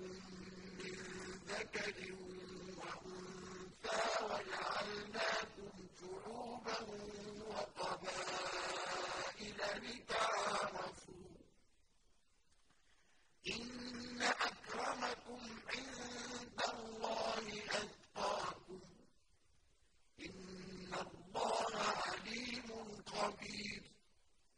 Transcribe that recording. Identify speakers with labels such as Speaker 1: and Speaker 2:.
Speaker 1: من ذكر وأنثى وجعلناكم شعوبا وقبائل لتعارفوا إن أكرمكم عند الله أتقاكم إن الله عليم قدير